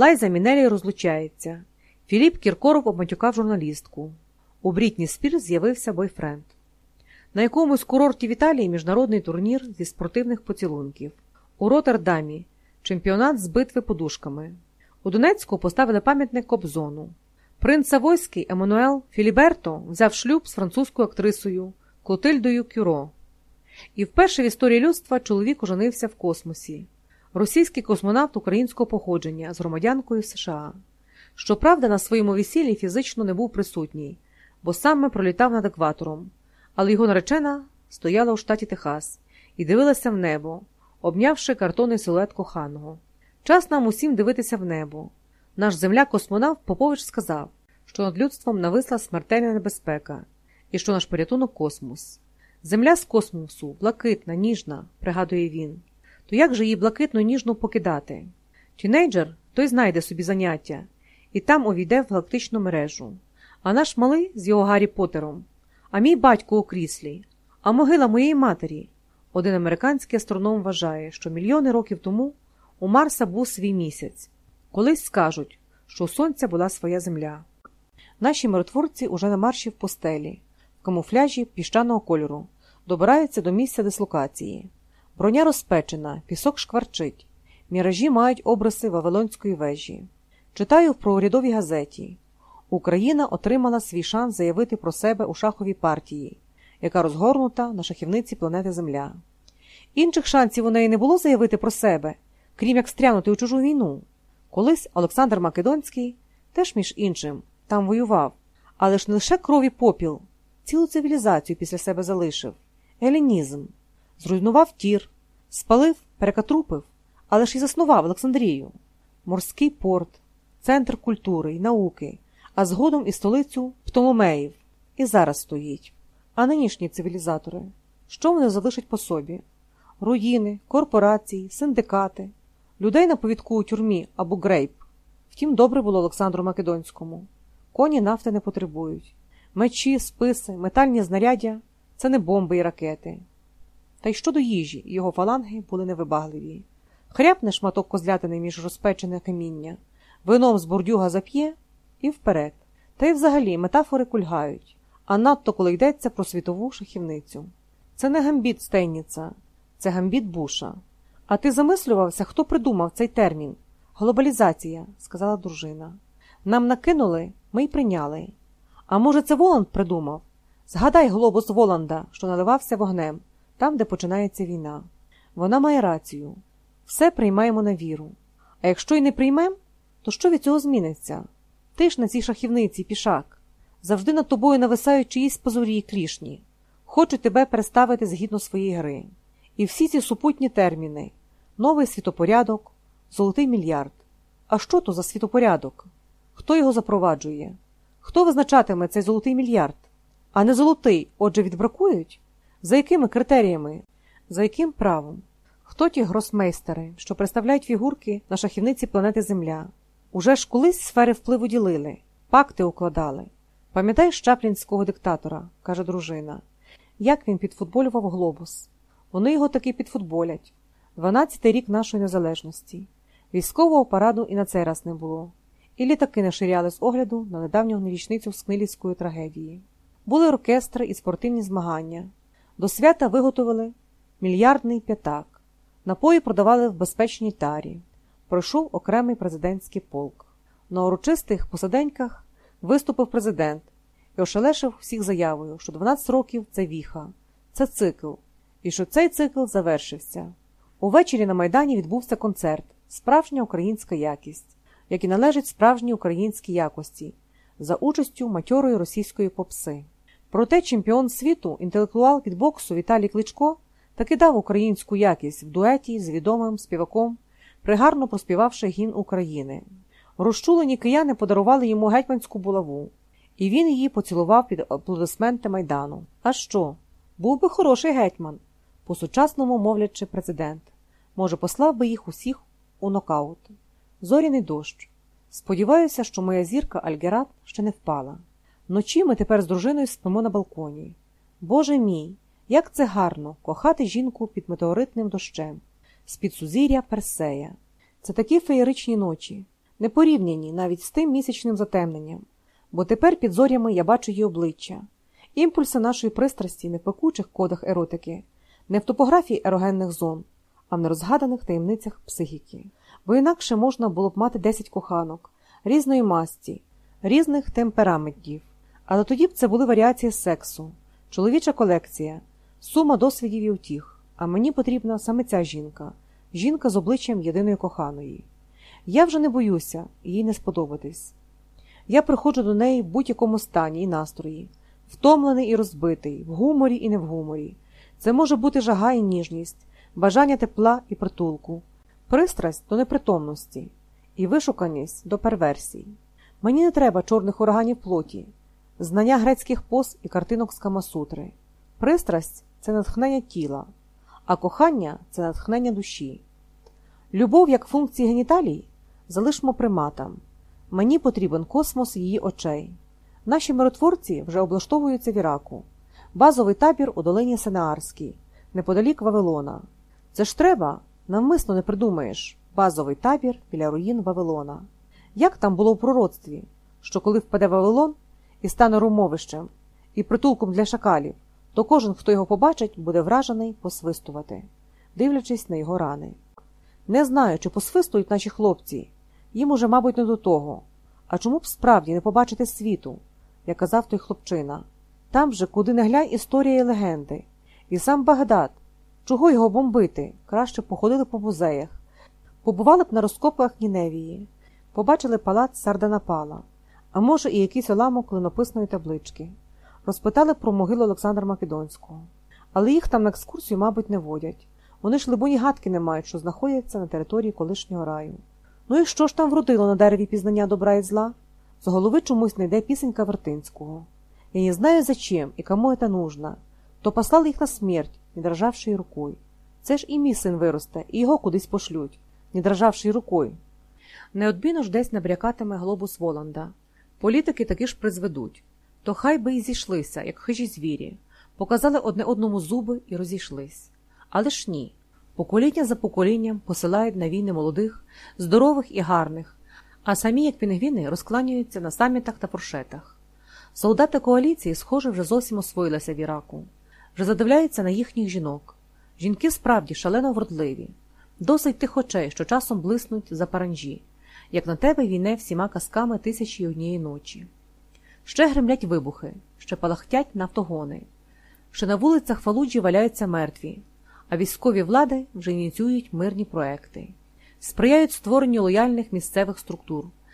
Лайза Мінелі розлучається. Філіп Кіркоров обматюкав журналістку. У Брітні Спір з'явився бойфренд. На якомусь курорті в Італії міжнародний турнір зі спортивних поцілунків. У Роттердамі чемпіонат з битви подушками. У Донецьку поставили пам'ятник Кобзону. Принц Савойський Еммануел Філіберто взяв шлюб з французькою актрисою Клотильдою Кюро. І вперше в історії людства чоловік оженився в космосі. Російський космонавт українського походження з громадянкою США. Щоправда, на своєму весіллі фізично не був присутній, бо саме пролітав над екватором, але його наречена стояла у штаті Техас і дивилася в небо, обнявши картонний силует коханого. Час нам усім дивитися в небо. Наш земля-космонавт Попович сказав, що над людством нависла смертельна небезпека і що наш порятунок космос. Земля з космосу, блакитна, ніжна, пригадує він. То як же її блакитну ніжну покидати? Тінейджер той знайде собі заняття і там увійде в галактичну мережу. А наш малий з його Гаррі Поттером, а мій батько у кріслі, а могила моєї матері. Один американський астроном вважає, що мільйони років тому у Марса був свій місяць. Колись скажуть, що у сонця була своя земля. Наші миротворці уже на марші в постелі, в камуфляжі піщаного кольору, добираються до місця дислокації. Броня розпечена, пісок шкварчить, міражі мають обриси Вавилонської вежі. Читаю в проурядовій газеті. Україна отримала свій шанс заявити про себе у шаховій партії, яка розгорнута на шахівниці планети Земля. Інших шансів у неї не було заявити про себе, крім як стрянути у чужу війну. Колись Олександр Македонський, теж між іншим, там воював, але ж не лише кров і попіл, цілу цивілізацію після себе залишив, еллінізм, зруйнував Тір, спалив, перекатрупив, але ж і заснував Олександрію, морський порт, центр культури і науки, а згодом і столицю Птоломеїв, і зараз стоїть. А нинішні цивілізатори, що вони залишать по собі? Руїни, корпорації, синдикати, людей на повідку у тюрмі або грейп. Втім, добре було Олександру Македонському. Коні нафти не потребують. Мечі, списи, метальні знаряддя це не бомби і ракети. Та й щодо їжі, його фаланги були невибагливі. Хряпне шматок козлятини між розпечене каміння, вином з бордюга зап'є і вперед. Та й взагалі метафори кульгають, а надто коли йдеться про світову шахівницю. Це не гамбіт Стейніца, це гамбіт Буша. А ти замислювався, хто придумав цей термін? Глобалізація, сказала дружина. Нам накинули, ми й прийняли. А може, це Воланд придумав? Згадай глобус Воланда, що наливався вогнем, там, де починається війна. Вона має рацію. Все приймаємо на віру. А якщо й не приймемо, то що від цього зміниться? Ти ж на цій шахівниці, пішак. Завжди над тобою нависають чиїсь позорі й клішні. Хочу тебе переставити згідно своєї гри. І всі ці супутні терміни новий світопорядок, золотий мільярд. А що то за світопорядок? Хто його запроваджує? Хто визначатиме цей золотий мільярд? А не золотий, отже, відбракують? За якими критеріями? За яким правом? Хто ті гросмейстери, що представляють фігурки на шахівниці планети Земля? Уже ж колись сфери впливу ділили, пакти укладали. Пам'ятаєш чаплінського диктатора, каже дружина, як він підфутболював глобус. Вони його таки підфутболять. Дванадцятий рік нашої незалежності. Військового параду і на цей раз не було. І літаки не ширяли з огляду на недавню річницю Скнилівської трагедії. Були оркестри і спортивні змагання. До свята виготовили мільярдний п'ятак. Напої продавали в безпечній тарі. Пройшов окремий президентський полк. На урочистих посаденьках виступив президент і ошелешив всіх заявою, що 12 років це віха, це цикл, і що цей цикл завершився. Увечері на Майдані відбувся концерт Справжня українська якість, як і належить справжній українській якості, за участю матьорої російської попси. Проте чемпіон світу, інтелектуал від боксу Віталій Кличко таки дав українську якість в дуеті з відомим співаком, пригарно проспівавши гімн України. Розчулені кияни подарували йому гетьманську булаву, і він її поцілував під аплодисменти майдану. А що? Був би хороший гетьман, по сучасному мовлячи президент. Може, послав би їх усіх у нокаут. Зоряний дощ. Сподіваюся, що моя зірка Альгерат ще не впала. Вночі ми тепер з дружиною спимо на балконі. Боже мій, як це гарно кохати жінку під метеоритним дощем, з-під сузір'я Персея. Це такі феєричні ночі. не порівняні навіть з тим місячним затемненням, бо тепер під зорями я бачу її обличчя, імпульси нашої пристрасті не в пекучих кодах еротики, не в топографії ерогенних зон, а в нерозгаданих таємницях психіки. Бо інакше можна було б мати 10 коханок, різної масті, різних темпераментів, але тоді б це були варіації сексу, чоловіча колекція, сума досвідів і утіх, а мені потрібна саме ця жінка, жінка з обличчям єдиної коханої. Я вже не боюся їй не сподобатись. Я приходжу до неї в будь-якому стані і настрої, втомлений і розбитий, в гуморі і не в гуморі. Це може бути жага і ніжність, бажання тепла і притулку, пристрасть до непритомності і вишуканість до перверсій. Мені не треба чорних ураганів плоті, знання грецьких поз і картинок з Камасутри. Пристрасть це натхнення тіла, а кохання це натхнення душі. Любов як функції геніталій залишмо приматам. Мені потрібен космос її очей. Наші миротворці вже облаштовуються в Іраку. Базовий табір у долині Сенаарській, неподалік Вавилона. Це ж треба, навмисно не придумаєш базовий табір біля руїн Вавилона. Як там було в пророцтві, що коли впаде Вавилон і стане румовищем і притулком для шакалів, то кожен, хто його побачить, буде вражений посвистувати, дивлячись на його рани. Не знаю, чи посвистують наші хлопці, їм уже, мабуть, не до того. А чому б справді не побачити світу, як казав той хлопчина? Там же, куди не глянь історія і легенди. І сам Багдад. Чого його бомбити? Краще походили по музеях, побували б на розкопках Ніневії, побачили палац Сарданапала, а може, і якийсь уламок клинописної таблички, розпитали про могилу Олександра Македонського. Але їх там на екскурсію, мабуть, не водять. Вони ж, либоні, гадки не мають, що знаходяться на території колишнього раю. Ну і що ж там вродило на дереві пізнання добра і зла? З голови чомусь не йде пісенька Вертинського. Я не знаю, зачем и кому это нужно. То послали їх на смерть, не дрожавши рукою. Це ж і мій син виросте, і його кудись пошлють, не дрожавши рукою. Неодмінно ж десь набрякатиме глобус Воланда. Політики таки ж призведуть. То хай би і зійшлися, як хижі звірі, показали одне одному зуби і розійшлись. Але ж ні. Покоління за поколінням посилають на війни молодих, здорових і гарних, а самі, як пінгвіни, розкланюються на самітах та фуршетах. Солдати коаліції, схоже, вже зовсім освоїлися в Іраку, вже задивляються на їхніх жінок. Жінки справді шалено вродливі, досить тих очей, що часом блиснуть за паранжі, як на тебе війне всіма казками тисячі однієї ночі. Ще гремлять вибухи, ще палахтять нафтогони, ще на вулицях Фалуджі валяються мертві, а військові влади вже ініціюють мирні проекти, сприяють створенню лояльних місцевих структур,